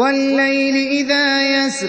وَاللَّيْلِ إِذَا يَسْرِ